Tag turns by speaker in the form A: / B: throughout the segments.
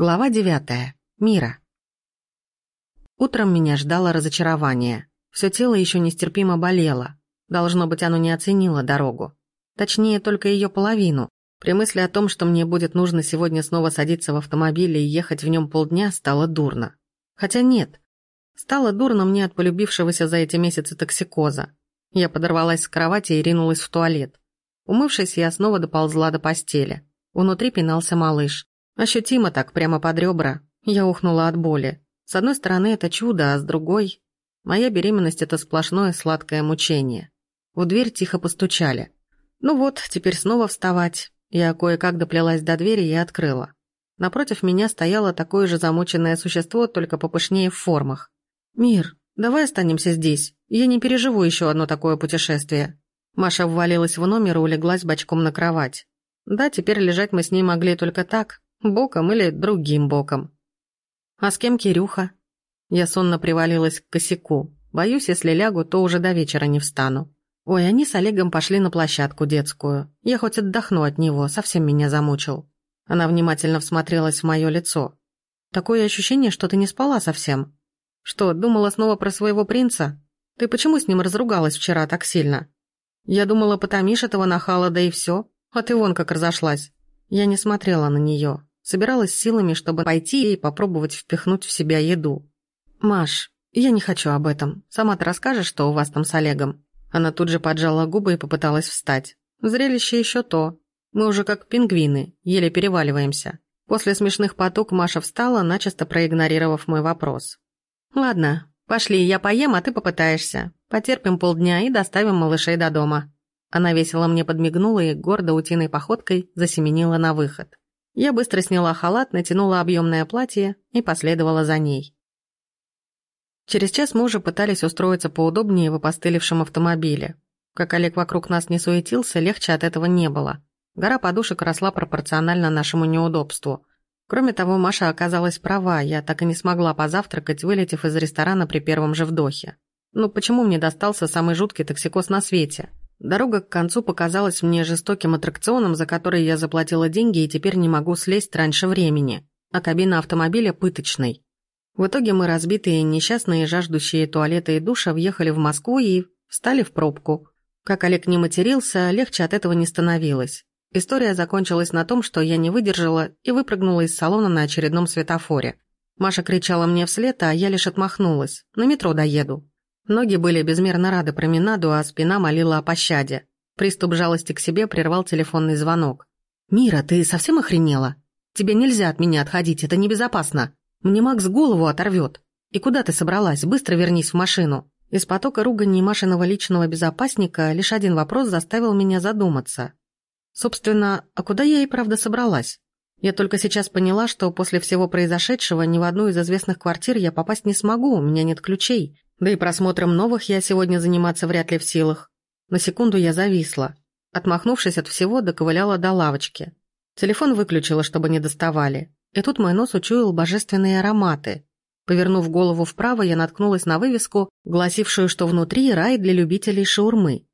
A: Глава девятая. Мира. Утром меня ждало разочарование. Все тело еще нестерпимо болело. Должно быть, оно не оценило дорогу. Точнее, только ее половину. При мысли о том, что мне будет нужно сегодня снова садиться в автомобиль и ехать в нем полдня, стало дурно. Хотя нет. Стало дурно мне от полюбившегося за эти месяцы токсикоза. Я подорвалась с кровати и ринулась в туалет. Умывшись, я снова доползла до постели. Внутри пинался малыш. Ощутимо так, прямо под ребра. Я ухнула от боли. С одной стороны, это чудо, а с другой... Моя беременность — это сплошное сладкое мучение. В дверь тихо постучали. Ну вот, теперь снова вставать. Я кое-как доплелась до двери и открыла. Напротив меня стояло такое же замученное существо, только попышнее в формах. «Мир, давай останемся здесь. Я не переживу еще одно такое путешествие». Маша ввалилась в номер и улеглась бочком на кровать. Да, теперь лежать мы с ней могли только так, Боком или другим боком. А с кем Кирюха? Я сонно привалилась к косяку. Боюсь, если лягу, то уже до вечера не встану. Ой, они с Олегом пошли на площадку детскую. Я хоть отдохну от него, совсем меня замучил. Она внимательно всмотрелась в мое лицо. Такое ощущение, что ты не спала совсем. Что, думала снова про своего принца? Ты почему с ним разругалась вчера так сильно? Я думала, потомишь этого нахала, да и все. А ты вон как разошлась. Я не смотрела на нее. Собиралась силами, чтобы пойти и попробовать впихнуть в себя еду. «Маш, я не хочу об этом. Сама ты расскажешь, что у вас там с Олегом?» Она тут же поджала губы и попыталась встать. Зрелище еще то. Мы уже как пингвины, еле переваливаемся. После смешных поток Маша встала, начисто проигнорировав мой вопрос. «Ладно, пошли, я поем, а ты попытаешься. Потерпим полдня и доставим малышей до дома». Она весело мне подмигнула и гордо утиной походкой засеменила на выход. Я быстро сняла халат, натянула объемное платье и последовала за ней. Через час мы уже пытались устроиться поудобнее в опостылевшем автомобиле. Как Олег вокруг нас не суетился, легче от этого не было. Гора подушек росла пропорционально нашему неудобству. Кроме того, Маша оказалась права, я так и не смогла позавтракать, вылетев из ресторана при первом же вдохе. Ну почему мне достался самый жуткий токсикоз на свете? Дорога к концу показалась мне жестоким аттракционом, за который я заплатила деньги и теперь не могу слезть раньше времени, а кабина автомобиля пыточной. В итоге мы разбитые, несчастные, жаждущие туалета и душа въехали в Москву и встали в пробку. Как Олег не матерился, легче от этого не становилось. История закончилась на том, что я не выдержала и выпрыгнула из салона на очередном светофоре. Маша кричала мне вслед, а я лишь отмахнулась. «На метро доеду». Ноги были безмерно рады променаду, а спина молила о пощаде. Приступ жалости к себе прервал телефонный звонок. «Мира, ты совсем охренела? Тебе нельзя от меня отходить, это небезопасно. Мне Макс голову оторвет. И куда ты собралась? Быстро вернись в машину». Из потока ругани Машиного личного безопасника лишь один вопрос заставил меня задуматься. Собственно, а куда я и правда собралась? Я только сейчас поняла, что после всего произошедшего ни в одну из известных квартир я попасть не смогу, у меня нет ключей. Да и просмотром новых я сегодня заниматься вряд ли в силах. На секунду я зависла. Отмахнувшись от всего, доковыляла до лавочки. Телефон выключила, чтобы не доставали. И тут мой нос учуял божественные ароматы. Повернув голову вправо, я наткнулась на вывеску, гласившую, что внутри рай для любителей шаурмы.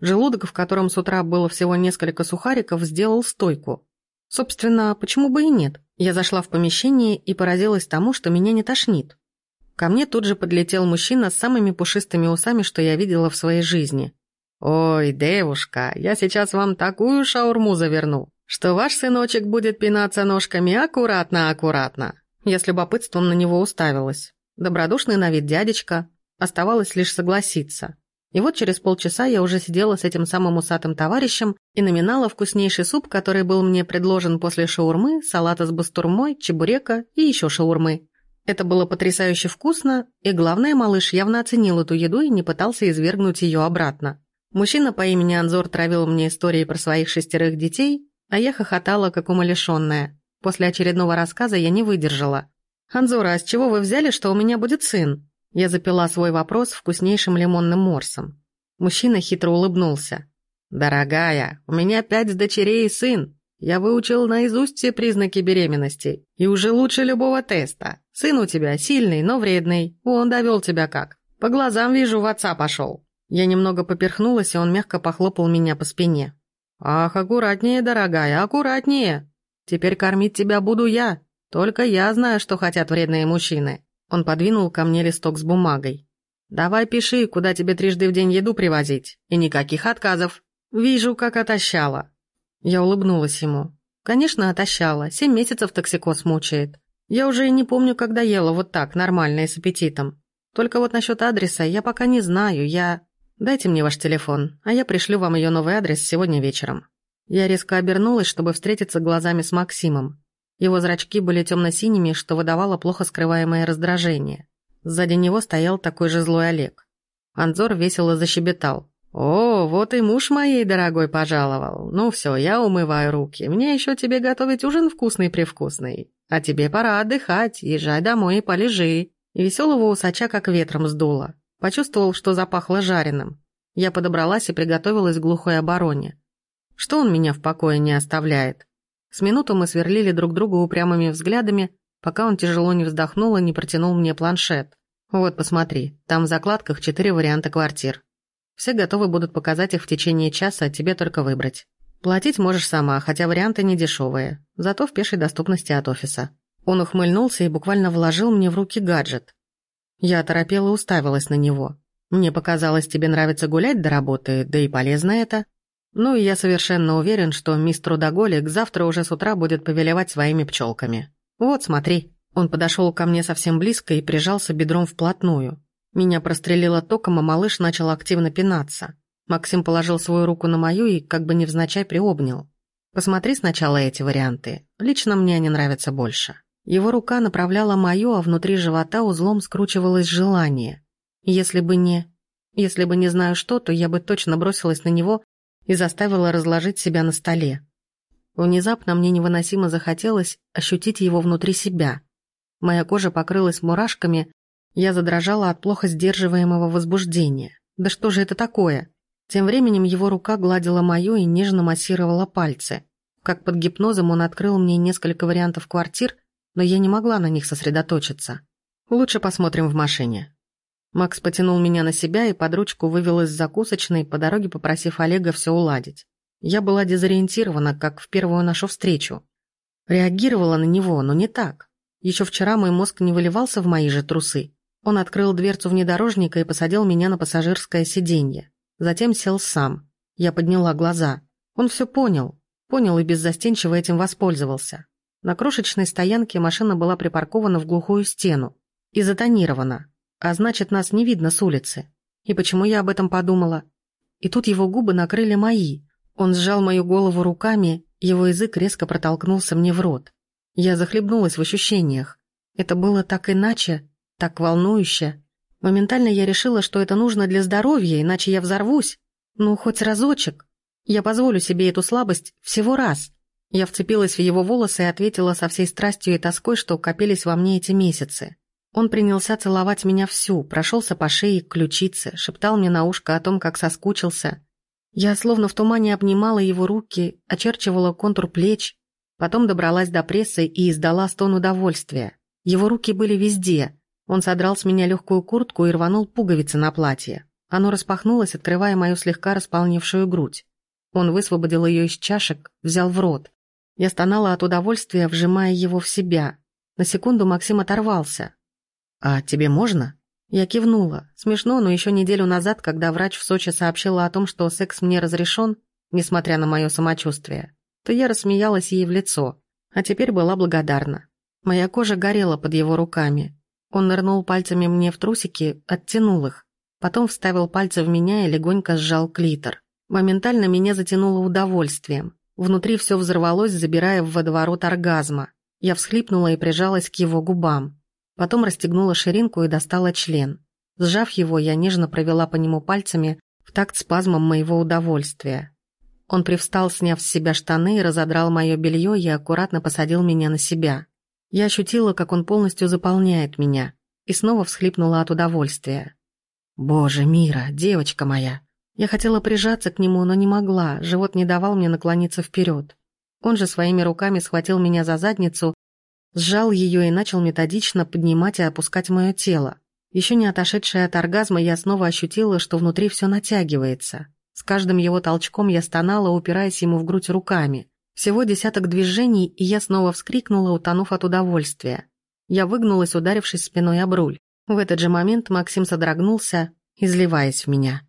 A: Желудок, в котором с утра было всего несколько сухариков, сделал стойку. Собственно, почему бы и нет? Я зашла в помещение и поразилась тому, что меня не тошнит. Ко мне тут же подлетел мужчина с самыми пушистыми усами, что я видела в своей жизни. «Ой, девушка, я сейчас вам такую шаурму заверну, что ваш сыночек будет пинаться ножками аккуратно-аккуратно». Я с любопытством на него уставилась. Добродушный на вид дядечка. Оставалось лишь согласиться. И вот через полчаса я уже сидела с этим самым усатым товарищем и номинала вкуснейший суп, который был мне предложен после шаурмы, салата с бастурмой, чебурека и еще шаурмы. Это было потрясающе вкусно, и главное, малыш явно оценил эту еду и не пытался извергнуть ее обратно. Мужчина по имени Анзор травил мне истории про своих шестерых детей, а я хохотала, как умалишенная. После очередного рассказа я не выдержала. «Анзора, а с чего вы взяли, что у меня будет сын?» Я запила свой вопрос вкуснейшим лимонным морсом. Мужчина хитро улыбнулся. «Дорогая, у меня пять дочерей и сын. Я выучил наизусть все признаки беременности. И уже лучше любого теста. Сын у тебя сильный, но вредный. Он довел тебя как? По глазам вижу, в отца пошел. Я немного поперхнулась, и он мягко похлопал меня по спине. «Ах, аккуратнее, дорогая, аккуратнее. Теперь кормить тебя буду я. Только я знаю, что хотят вредные мужчины. Он подвинул ко мне листок с бумагой. Давай пиши, куда тебе трижды в день еду привозить. И никаких отказов. Вижу, как отощала. Я улыбнулась ему. Конечно, отощала. Семь месяцев токсикоз мучает. Я уже и не помню, когда ела вот так, нормально и с аппетитом. Только вот насчет адреса я пока не знаю, я... Дайте мне ваш телефон, а я пришлю вам ее новый адрес сегодня вечером. Я резко обернулась, чтобы встретиться глазами с Максимом. Его зрачки были темно-синими, что выдавало плохо скрываемое раздражение. Сзади него стоял такой же злой Олег. Анзор весело защебетал. «О, вот и муж моей дорогой пожаловал. Ну все, я умываю руки. Мне еще тебе готовить ужин вкусный-привкусный. А тебе пора отдыхать, езжай домой и полежи». И веселого усача как ветром сдуло. Почувствовал, что запахло жареным. Я подобралась и приготовилась к глухой обороне. Что он меня в покое не оставляет? С минуту мы сверлили друг друга упрямыми взглядами, пока он тяжело не вздохнул и не протянул мне планшет. Вот, посмотри, там в закладках четыре варианта квартир. Все готовы будут показать их в течение часа, тебе только выбрать. Платить можешь сама, хотя варианты не дешевые, зато в пешей доступности от офиса. Он ухмыльнулся и буквально вложил мне в руки гаджет. Я оторопела и уставилась на него. Мне показалось, тебе нравится гулять до работы, да и полезно это. Ну и я совершенно уверен, что мисс Трудоголик завтра уже с утра будет повелевать своими пчелками. Вот, смотри. Он подошел ко мне совсем близко и прижался бедром вплотную. Меня прострелило током, а малыш начал активно пинаться. Максим положил свою руку на мою и как бы невзначай приобнял. Посмотри сначала эти варианты. Лично мне они нравятся больше. Его рука направляла мою, а внутри живота узлом скручивалось желание. Если бы не... Если бы не знаю что, то я бы точно бросилась на него и заставила разложить себя на столе. Внезапно мне невыносимо захотелось ощутить его внутри себя. Моя кожа покрылась мурашками, я задрожала от плохо сдерживаемого возбуждения. Да что же это такое? Тем временем его рука гладила мою и нежно массировала пальцы. Как под гипнозом он открыл мне несколько вариантов квартир, но я не могла на них сосредоточиться. Лучше посмотрим в машине. Макс потянул меня на себя и под ручку вывел из закусочной, по дороге попросив Олега все уладить. Я была дезориентирована, как в первую нашу встречу. Реагировала на него, но не так. Еще вчера мой мозг не выливался в мои же трусы. Он открыл дверцу внедорожника и посадил меня на пассажирское сиденье. Затем сел сам. Я подняла глаза. Он все понял. Понял и беззастенчиво этим воспользовался. На крошечной стоянке машина была припаркована в глухую стену и затонирована, а значит, нас не видно с улицы. И почему я об этом подумала? И тут его губы накрыли мои. Он сжал мою голову руками, его язык резко протолкнулся мне в рот. Я захлебнулась в ощущениях. Это было так иначе, так волнующе. Моментально я решила, что это нужно для здоровья, иначе я взорвусь. Ну, хоть разочек. Я позволю себе эту слабость всего раз. Я вцепилась в его волосы и ответила со всей страстью и тоской, что копились во мне эти месяцы. Он принялся целовать меня всю, прошелся по шее к ключице, шептал мне на ушко о том, как соскучился. Я словно в тумане обнимала его руки, очерчивала контур плеч, потом добралась до прессы и издала стон удовольствия. Его руки были везде. Он содрал с меня легкую куртку и рванул пуговицы на платье. Оно распахнулось, открывая мою слегка располневшую грудь. Он высвободил ее из чашек, взял в рот. Я стонала от удовольствия, вжимая его в себя. На секунду Максим оторвался, «А тебе можно?» Я кивнула. Смешно, но еще неделю назад, когда врач в Сочи сообщила о том, что секс мне разрешен, несмотря на мое самочувствие, то я рассмеялась ей в лицо, а теперь была благодарна. Моя кожа горела под его руками. Он нырнул пальцами мне в трусики, оттянул их. Потом вставил пальцы в меня и легонько сжал клитор. Моментально меня затянуло удовольствием. Внутри все взорвалось, забирая в водоворот оргазма. Я всхлипнула и прижалась к его губам. Потом расстегнула ширинку и достала член. Сжав его, я нежно провела по нему пальцами в такт спазмом моего удовольствия. Он привстал, сняв с себя штаны разодрал мое белье и аккуратно посадил меня на себя. Я ощутила, как он полностью заполняет меня, и снова всхлипнула от удовольствия. «Боже, Мира, девочка моя!» Я хотела прижаться к нему, но не могла, живот не давал мне наклониться вперед. Он же своими руками схватил меня за задницу Сжал ее и начал методично поднимать и опускать мое тело. Еще не отошедшая от оргазма, я снова ощутила, что внутри все натягивается. С каждым его толчком я стонала, упираясь ему в грудь руками. Всего десяток движений, и я снова вскрикнула, утонув от удовольствия. Я выгнулась, ударившись спиной об руль. В этот же момент Максим содрогнулся, изливаясь в меня.